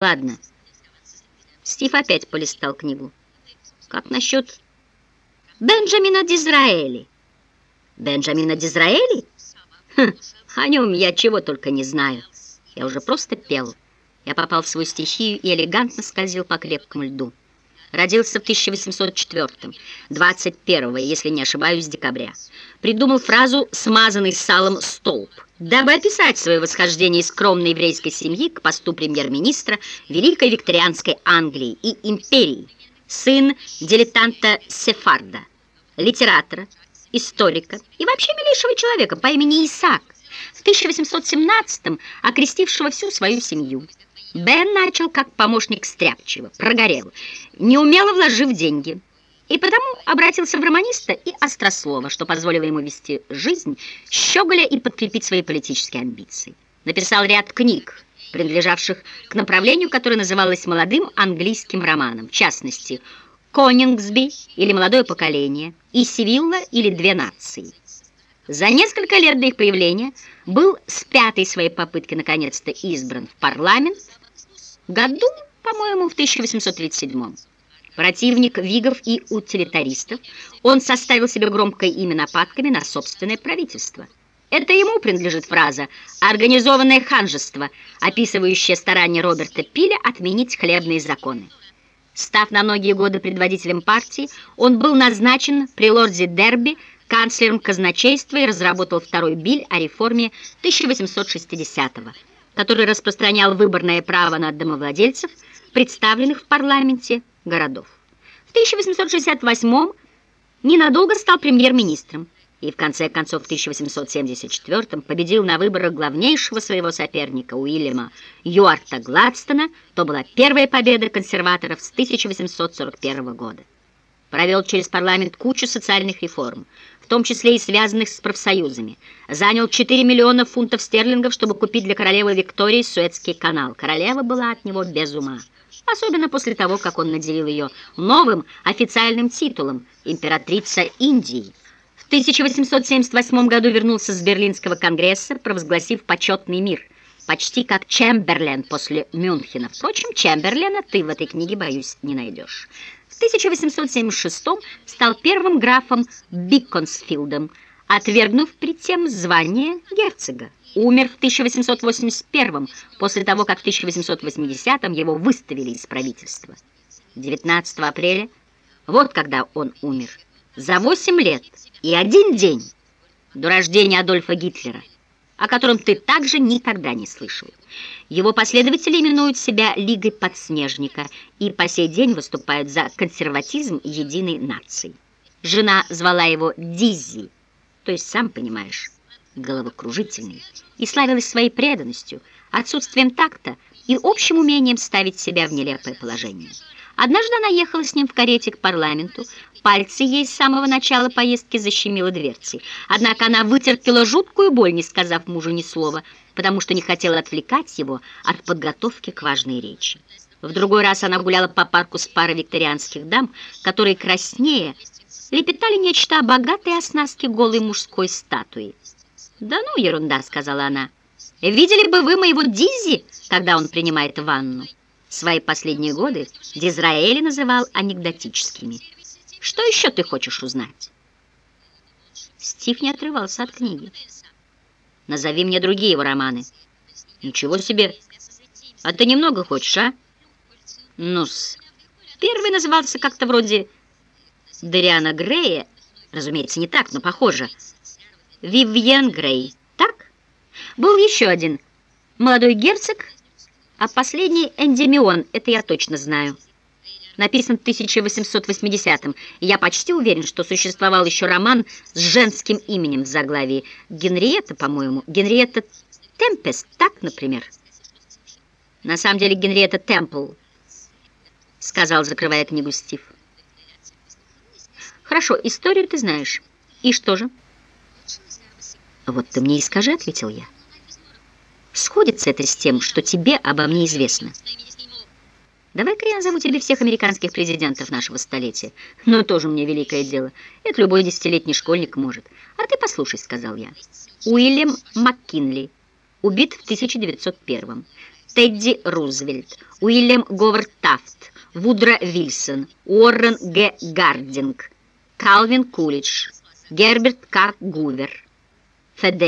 Ладно. Стив опять полистал книгу. Как насчет Бенджамина Дизраэли? Бенджамина Дизраэли? Хм, о нем я чего только не знаю. Я уже просто пел. Я попал в свою стихию и элегантно скользил по крепкому льду. Родился в 1804-м, 21 если не ошибаюсь, декабря. Придумал фразу «смазанный салом столб», дабы описать свое восхождение из скромной еврейской семьи к посту премьер-министра Великой Викторианской Англии и империи, сын дилетанта Сефарда, литератора, историка и вообще милейшего человека по имени Исаак, в 1817-м окрестившего всю свою семью. Бен начал как помощник стряпчего, прогорел, неумело вложив деньги, и потому обратился в романиста и острослова, что позволило ему вести жизнь щеголя и подкрепить свои политические амбиции. Написал ряд книг, принадлежавших к направлению, которое называлось молодым английским романом, в частности, «Конингсби» или «Молодое поколение» и «Сивилла» или «Две нации». За несколько лет до их появления был с пятой своей попытки наконец-то избран в парламент году, по-моему, в 1837 Противник вигов и утилитаристов, он составил себе громкое имя нападками на собственное правительство. Это ему принадлежит фраза «организованное ханжество», описывающая старание Роберта Пиля отменить хлебные законы. Став на многие годы предводителем партии, он был назначен при лорде Дерби канцлером казначейства и разработал второй биль о реформе 1860-го который распространял выборное право на домовладельцев, представленных в парламенте городов. В 1868 ненадолго стал премьер-министром и в конце концов в 1874 победил на выборах главнейшего своего соперника Уильяма Юарта Гладстона, то была первая победа консерваторов с 1841 года. Провел через парламент кучу социальных реформ, в том числе и связанных с профсоюзами. Занял 4 миллиона фунтов стерлингов, чтобы купить для королевы Виктории Суэцкий канал. Королева была от него без ума. Особенно после того, как он наделил ее новым официальным титулом «Императрица Индии». В 1878 году вернулся с Берлинского конгресса, провозгласив почетный мир, почти как Чемберлен после Мюнхена. Впрочем, Чемберлена ты в этой книге, боюсь, не найдешь. В 1876 стал первым графом Биконсфилдом, отвергнув при тем звание герцога. Умер в 1881 после того, как в 1880 его выставили из правительства. 19 апреля, вот когда он умер, за 8 лет и один день до рождения Адольфа Гитлера о котором ты также никогда не слышал. Его последователи именуют себя Лигой Подснежника и по сей день выступают за консерватизм единой нации. Жена звала его Диззи, то есть, сам понимаешь, головокружительный, и славилась своей преданностью, отсутствием такта и общим умением ставить себя в нелепое положение. Однажды она ехала с ним в карете к парламенту. Пальцы ей с самого начала поездки защемило дверцей. Однако она вытерпела жуткую боль, не сказав мужу ни слова, потому что не хотела отвлекать его от подготовки к важной речи. В другой раз она гуляла по парку с парой викторианских дам, которые краснее лепетали нечто о богатой оснастке голой мужской статуи. «Да ну, ерунда», — сказала она. «Видели бы вы моего Дизи, когда он принимает ванну?» Свои последние годы Дизраэли называл анекдотическими. Что еще ты хочешь узнать? Стив не отрывался от книги. Назови мне другие его романы. Ничего себе. А ты немного хочешь, а? Ну-с. Первый назывался как-то вроде Дариана Грея. Разумеется, не так, но похоже. Вивьен Грей. Так? Был еще один. Молодой герцог а последний Эндемион, это я точно знаю. Написан в 1880-м, и я почти уверен, что существовал еще роман с женским именем в заглавии. Генриетта, по-моему. Генриетта Темпест, так, например? На самом деле Генриетта Темпл, сказал, закрывая книгу Стив. Хорошо, историю ты знаешь. И что же? Вот ты мне и скажи, ответил я. Сходится это с тем, что тебе обо мне известно. Давай-ка я назову тебе всех американских президентов нашего столетия. Но тоже мне великое дело. Это любой десятилетний школьник может. А ты послушай, сказал я. Уильям МакКинли, убит в 1901 Тедди Рузвельт, Уильям Говард Тафт, Вудро Вильсон, Уоррен Г. Гардинг, Калвин Кулич, Герберт К. Гувер, Федер